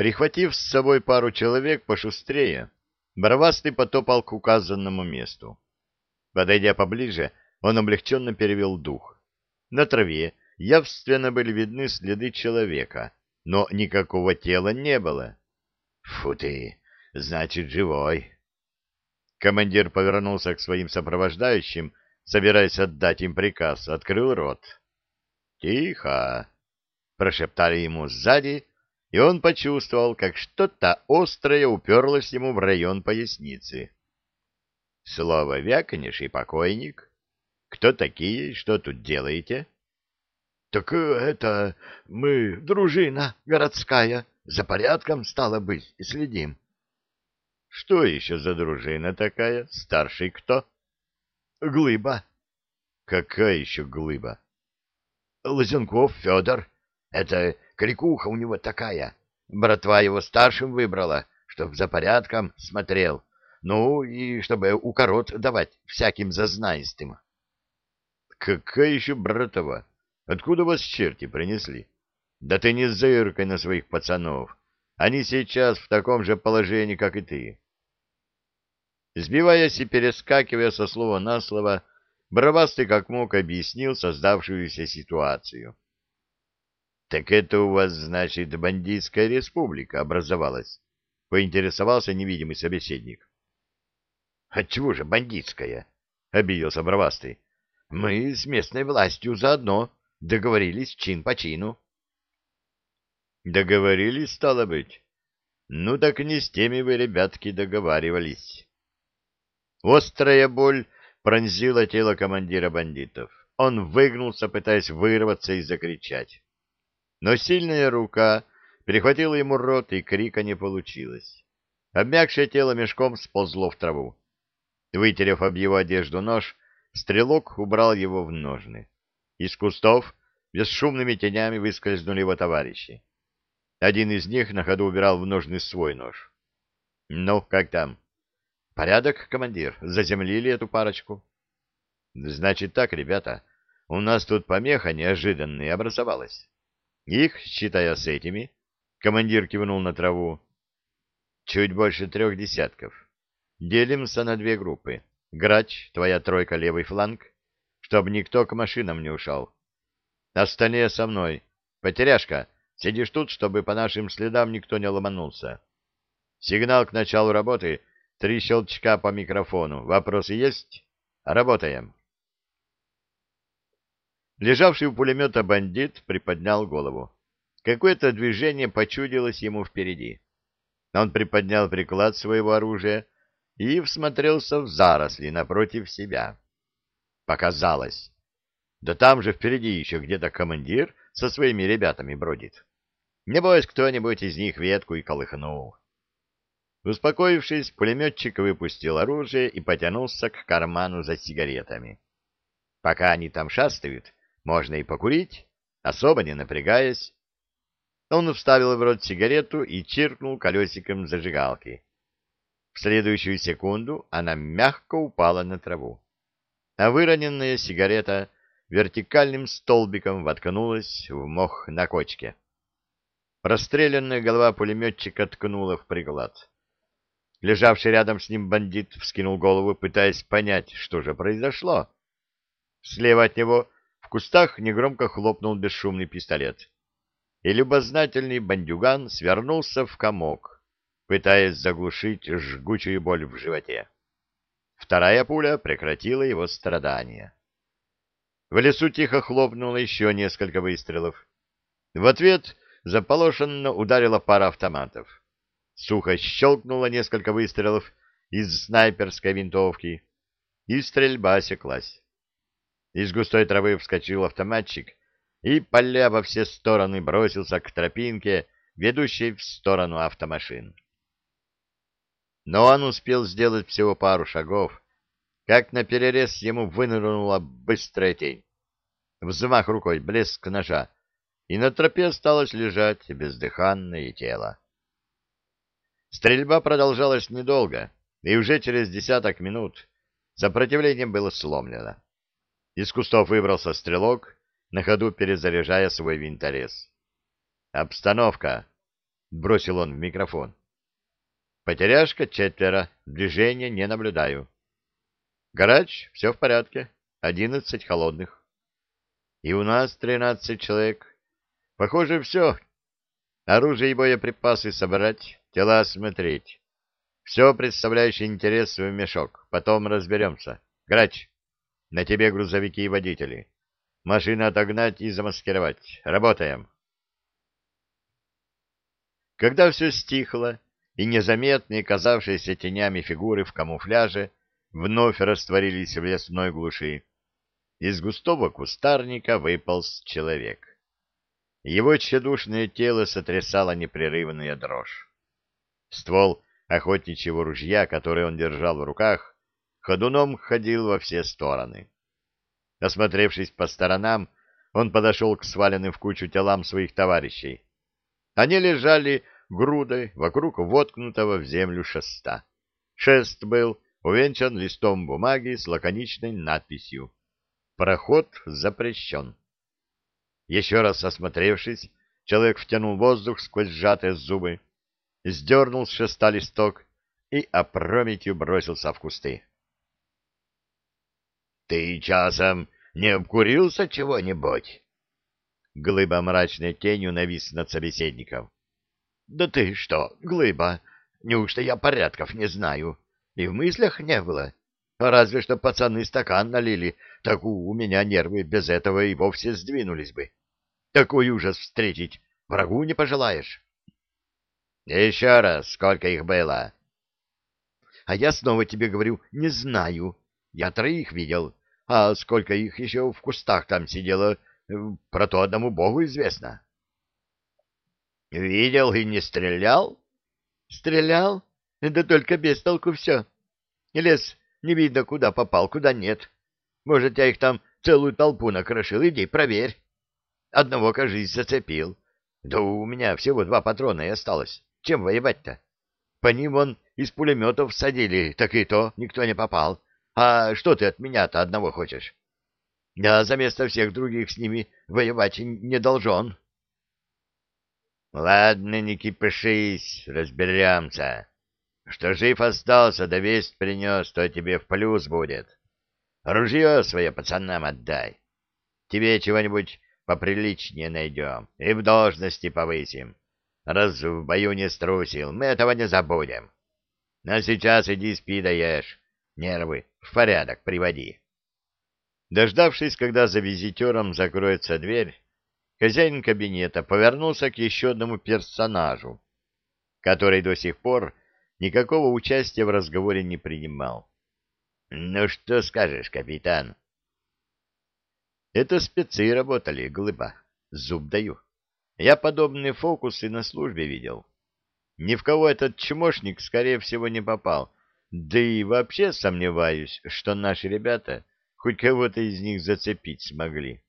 Прихватив с собой пару человек пошустрее, Боровастый потопал к указанному месту. Подойдя поближе, он облегченно перевел дух. На траве явственно были видны следы человека, но никакого тела не было. — Фу ты! Значит, живой! Командир повернулся к своим сопровождающим, собираясь отдать им приказ, открыл рот. «Тихо!» — прошептали ему сзади, и он почувствовал, как что-то острое уперлось ему в район поясницы. «Слово вякнешь и покойник. Кто такие? Что тут делаете?» «Так это мы, дружина городская, за порядком, стало быть, и следим». Что еще за дружина такая? Старший кто? Глыба. Какая еще глыба? Лозенков Федор. Это крикуха у него такая. Братва его старшим выбрала, чтоб за порядком смотрел. Ну, и чтобы укорот давать всяким зазнайстым. Какая еще братова? Откуда вас черти принесли? Да ты не зыркай на своих пацанов. Они сейчас в таком же положении, как и ты. Сбиваясь и перескакивая со слова на слово, Бравастый как мог объяснил создавшуюся ситуацию. — Так это у вас, значит, бандитская республика образовалась? — поинтересовался невидимый собеседник. — Отчего же бандитская? — обиделся Бравастый. — Мы с местной властью заодно договорились чин по чину. Договорились, стало быть? Ну так не с теми вы, ребятки, договаривались. Острая боль пронзила тело командира бандитов. Он выгнулся, пытаясь вырваться и закричать. Но сильная рука перехватила ему рот, и крика не получилось. Обмякшее тело мешком сползло в траву. Вытерев об его одежду нож, стрелок убрал его в ножны. Из кустов бесшумными тенями выскользнули его товарищи. Один из них на ходу убирал в ножны свой нож. — Ну, как там? — Порядок, командир. Заземлили эту парочку. — Значит так, ребята, у нас тут помеха неожиданная образовалась. Их, считая с этими, командир кивнул на траву, чуть больше трех десятков. Делимся на две группы. Грач, твоя тройка левый фланг, чтобы никто к машинам не ушел. Остальные со мной. Потеряшка — Сидишь тут, чтобы по нашим следам никто не ломанулся. Сигнал к началу работы. Три щелчка по микрофону. Вопросы есть? Работаем. Лежавший у пулемета бандит приподнял голову. Какое-то движение почудилось ему впереди. Он приподнял приклад своего оружия и всмотрелся в заросли напротив себя. Показалось. Да там же впереди еще где-то командир со своими ребятами бродит. Небось, кто-нибудь из них ветку и колыхнул. Успокоившись, пулеметчик выпустил оружие и потянулся к карману за сигаретами. Пока они там шастают, можно и покурить, особо не напрягаясь. Он вставил в рот сигарету и чиркнул колесиком зажигалки. В следующую секунду она мягко упала на траву, а выроненная сигарета вертикальным столбиком воткнулась в мох на кочке. Простреленная голова пулеметчика ткнула в приклад. Лежавший рядом с ним бандит вскинул голову, пытаясь понять, что же произошло. Слева от него кустах негромко хлопнул бесшумный пистолет. И любознательный бандюган свернулся в комок, пытаясь заглушить жгучую боль в животе. Вторая пуля прекратила его страдания. В лесу тихо хлопнуло еще несколько выстрелов. В ответ заполошенно ударила пара автоматов. Сухо щелкнуло несколько выстрелов из снайперской винтовки, и стрельба осеклась. Из густой травы вскочил автоматчик и, поля во все стороны, бросился к тропинке, ведущей в сторону автомашин. Но он успел сделать всего пару шагов, как на перерез ему вынырнула быстрая тень. Взмах рукой, блеск ножа, и на тропе осталось лежать бездыханное тело. Стрельба продолжалась недолго, и уже через десяток минут сопротивление было сломлено. Из кустов выбрался стрелок, на ходу перезаряжая свой винторез. «Обстановка!» — бросил он в микрофон. «Потеряшка четверо, движения не наблюдаю. Грач, все в порядке, одиннадцать холодных. И у нас тринадцать человек. Похоже, все. Оружие и боеприпасы собрать, тела осмотреть. Все, представляющее интерес в мешок. Потом разберемся. Грач, на тебе грузовики и водители. Машины отогнать и замаскировать. Работаем. Когда все стихло, и незаметные, казавшиеся тенями фигуры в камуфляже, вновь растворились в лесной глуши, из густого кустарника выполз человек. Его тщедушное тело сотрясало непрерывная дрожь. Ствол охотничьего ружья, который он держал в руках, ходуном ходил во все стороны. Осмотревшись по сторонам, он подошел к сваленным в кучу телам своих товарищей. Они лежали грудой вокруг воткнутого в землю шеста. Шест был увенчан листом бумаги с лаконичной надписью «Проход запрещен». Еще раз осмотревшись, человек втянул воздух сквозь сжатые зубы, сдернул с шеста листок и опрометью бросился в кусты. — Ты часом не обкурился чего-нибудь? Глыба мрачной тенью навис над собеседником. — Да ты что, Глыба, неужто я порядков не знаю? И в мыслях не было. Разве что пацаны стакан налили, так у меня нервы без этого и вовсе сдвинулись бы. Такой ужас встретить врагу не пожелаешь. — Еще раз, сколько их было? — А я снова тебе говорю, не знаю. Я троих видел. А сколько их еще в кустах там сидело, э, про то одному богу известно. — Видел и не стрелял? — Стрелял? Да только без толку все. Лес не видно, куда попал, куда нет. Может, я их там целую толпу накрошил. Иди, проверь. Одного, кажись, зацепил. Да у меня всего два патрона и осталось. Чем воевать-то? По ним вон из пулеметов садили, так и то никто не попал. А что ты от меня-то одного хочешь? Я за место всех других с ними воевать не должен. Ладно, не кипишись, разберемся. Что жив остался, да весть принес, то тебе в плюс будет. Ружье свое пацанам отдай. Тебе чего-нибудь поприличнее найдем и в должности повысим. Раз в бою не струсил, мы этого не забудем. А сейчас иди спи да ешь, нервы в порядок приводи. Дождавшись, когда за визитером закроется дверь, хозяин кабинета повернулся к еще одному персонажу, который до сих пор никакого участия в разговоре не принимал. — Ну что скажешь, капитан? Это спецы работали, глыба. Зуб даю. Я подобные фокусы на службе видел. Ни в кого этот чмошник, скорее всего, не попал. Да и вообще сомневаюсь, что наши ребята хоть кого-то из них зацепить смогли.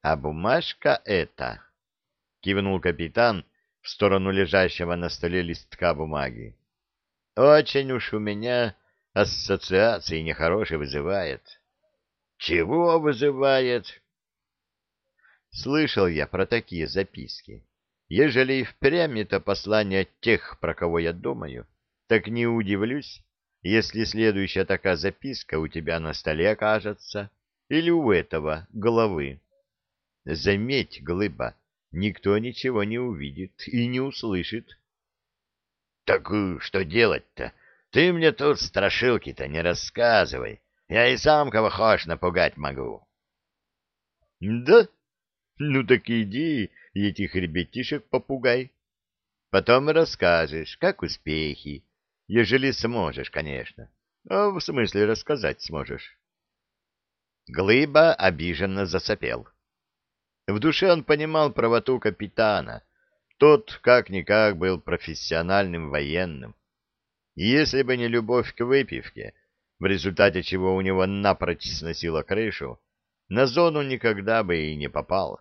А бумажка эта... Кивнул капитан в сторону лежащего на столе листка бумаги. Очень уж у меня ассоциации нехорошие вызывает. Чего вызывает? Слышал я про такие записки. Ежели и впрямь это послание тех, про кого я думаю, так не удивлюсь, если следующая такая записка у тебя на столе окажется, или у этого головы. Заметь, глыба, никто ничего не увидит и не услышит. — Так э, что делать-то? Ты мне тут страшилки-то не рассказывай. Я и сам кого хочешь напугать могу. — Да? Ну так иди и этих ребятишек попугай. Потом расскажешь, как успехи, ежели сможешь, конечно. А в смысле рассказать сможешь. Глыба обиженно засопел. В душе он понимал правоту капитана. Тот, как-никак, был профессиональным военным. И если бы не любовь к выпивке, в результате чего у него напрочь сносило крышу, на зону никогда бы и не попал.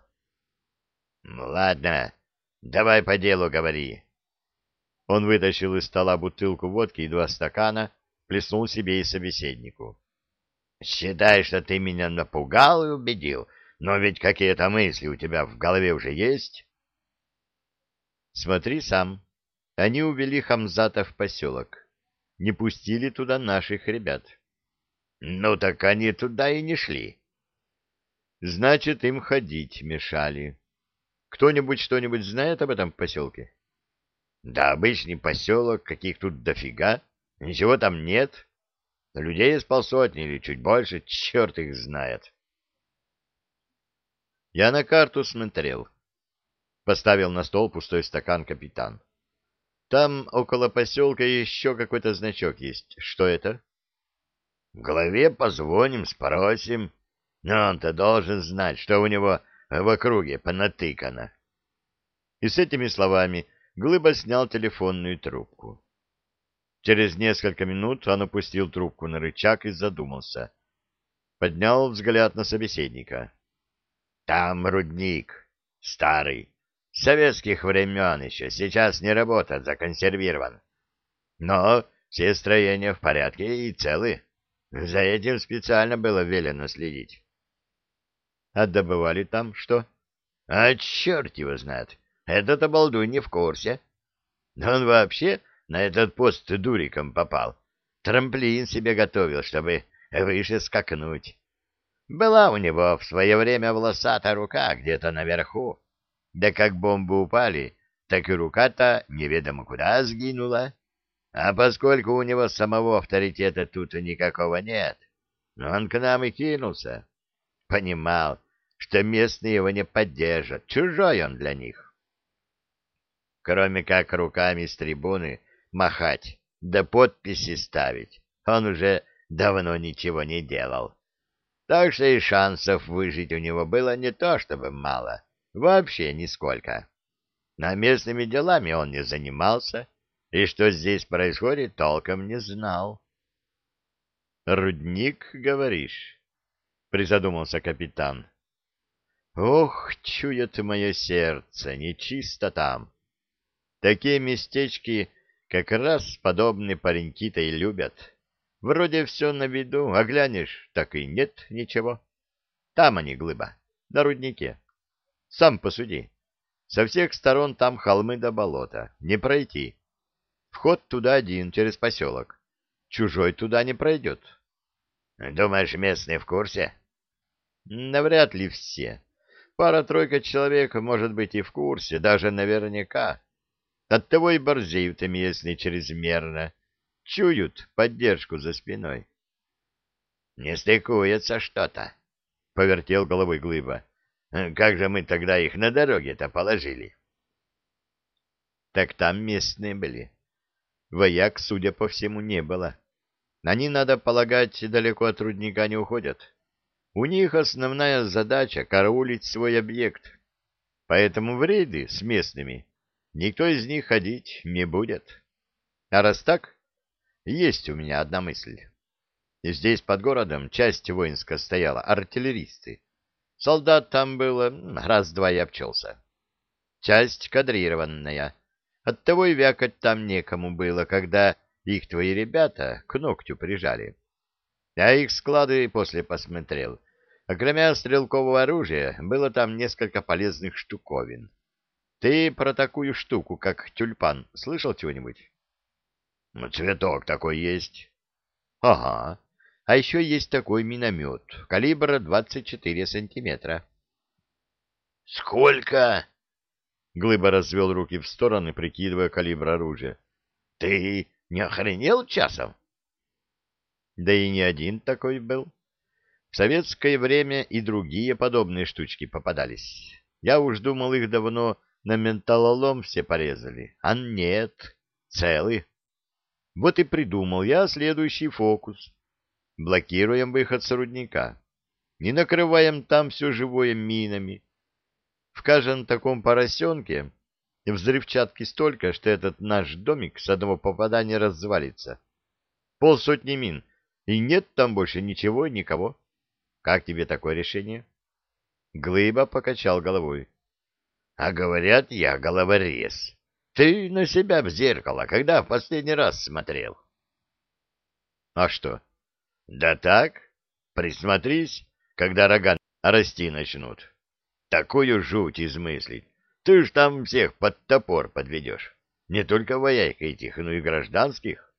— Ладно, давай по делу говори. Он вытащил из стола бутылку водки и два стакана, плеснул себе и собеседнику. — Считай, что ты меня напугал и убедил, но ведь какие-то мысли у тебя в голове уже есть? — Смотри сам. Они увели Хамзата в поселок. Не пустили туда наших ребят. Ну так они туда и не шли. Значит, им ходить мешали. Кто-нибудь что-нибудь знает об этом поселке? Да обычный поселок, каких тут дофига. Ничего там нет. Людей с полсотни или чуть больше, черт их знает. Я на карту смотрел. Поставил на стол пустой стакан капитан. Там около поселка еще какой-то значок есть. Что это? В голове позвоним, спросим. Но он-то должен знать, что у него в округе понатыкано. И с этими словами Глыба снял телефонную трубку. Через несколько минут он опустил трубку на рычаг и задумался. Поднял взгляд на собеседника. Там рудник, старый, советских времен еще, сейчас не работает, законсервирован. Но все строения в порядке и целы. За этим специально было велено следить. А добывали там что? А черт его знает. Этот обалдуй не в курсе. Он вообще на этот пост дуриком попал. Трамплин себе готовил, чтобы выше скакнуть. Была у него в свое время волосатая рука где-то наверху. Да как бомбы упали, так и рука-то неведомо куда сгинула. А поскольку у него самого авторитета тут никакого нет, он к нам и кинулся. Понимал, что местные его не поддержат, чужой он для них. Кроме как руками с трибуны махать, да подписи ставить, он уже давно ничего не делал. Так что и шансов выжить у него было не то чтобы мало, вообще нисколько. Но местными делами он не занимался, и что здесь происходит, толком не знал. «Рудник, говоришь?» — призадумался капитан. Ох, чует мое сердце, нечисто там. Такие местечки как раз подобные пареньки-то и любят. Вроде все на виду, а глянешь, так и нет ничего. Там они, глыба, на руднике. Сам посуди. Со всех сторон там холмы до болота. Не пройти. Вход туда один, через поселок. Чужой туда не пройдет. Думаешь, местные в курсе? Навряд ли все. Пара-тройка человек, может быть, и в курсе, даже наверняка. Оттого и борзеют местные чрезмерно. Чуют поддержку за спиной. — Не стыкуется что-то, — повертел головой Глыба. — Как же мы тогда их на дороге-то положили? — Так там местные были. Вояк, судя по всему, не было. Они, надо полагать, далеко от рудника не уходят. У них основная задача — караулить свой объект, поэтому в рейды с местными никто из них ходить не будет. А раз так, есть у меня одна мысль. Здесь под городом часть воинская стояла, артиллеристы. Солдат там было раз-два и обчелся. Часть кадрированная. Оттого и вякать там некому было, когда их твои ребята к ногтю прижали. Я их склады после посмотрел. Кроме стрелкового оружия, было там несколько полезных штуковин. Ты про такую штуку, как тюльпан, слышал чего-нибудь? Ну, цветок такой есть. Ага. А еще есть такой миномет, калибра 24 сантиметра. Сколько? Глыба развел руки в стороны, прикидывая калибр оружия. Ты не охренел часом? Да и не один такой был. В советское время и другие подобные штучки попадались. Я уж думал, их давно на менталолом все порезали. А нет, целый. Вот и придумал я следующий фокус. Блокируем выход с рудника. Не накрываем там все живое минами. В каждом таком поросенке взрывчатки столько, что этот наш домик с одного попадания развалится. Полсотни мин, и нет там больше ничего и никого. Как тебе такое решение? Глыба покачал головой. — А говорят, я головорез. Ты на себя в зеркало когда в последний раз смотрел? — А что? — Да так. Присмотрись, когда рога расти начнут. Такую жуть измыслить. Ты ж там всех под топор подведешь. Не только вояек этих, но и гражданских.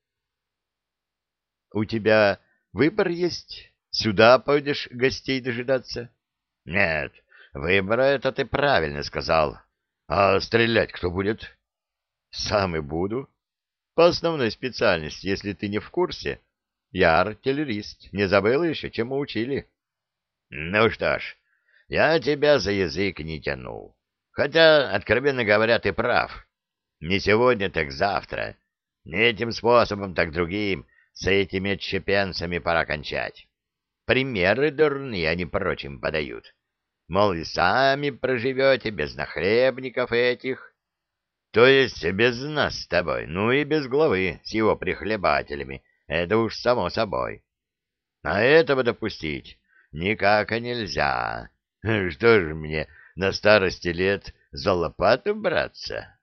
У тебя выбор есть? Сюда пойдешь гостей дожидаться? Нет, выбора это ты правильно сказал. А стрелять кто будет? Сам и буду. По основной специальности, если ты не в курсе, я артиллерист. Не забыл еще, чему учили? Ну что ж, я тебя за язык не тянул. Хотя, откровенно говоря, ты прав. Не сегодня, так завтра. Не этим способом, так другим. С этими отщепенцами пора кончать. Примеры дурные они прочим подают. Мол, и сами проживете без нахлебников этих. То есть без нас с тобой, ну и без главы с его прихлебателями. Это уж само собой. А этого допустить никак нельзя. Что же мне на старости лет за лопату браться?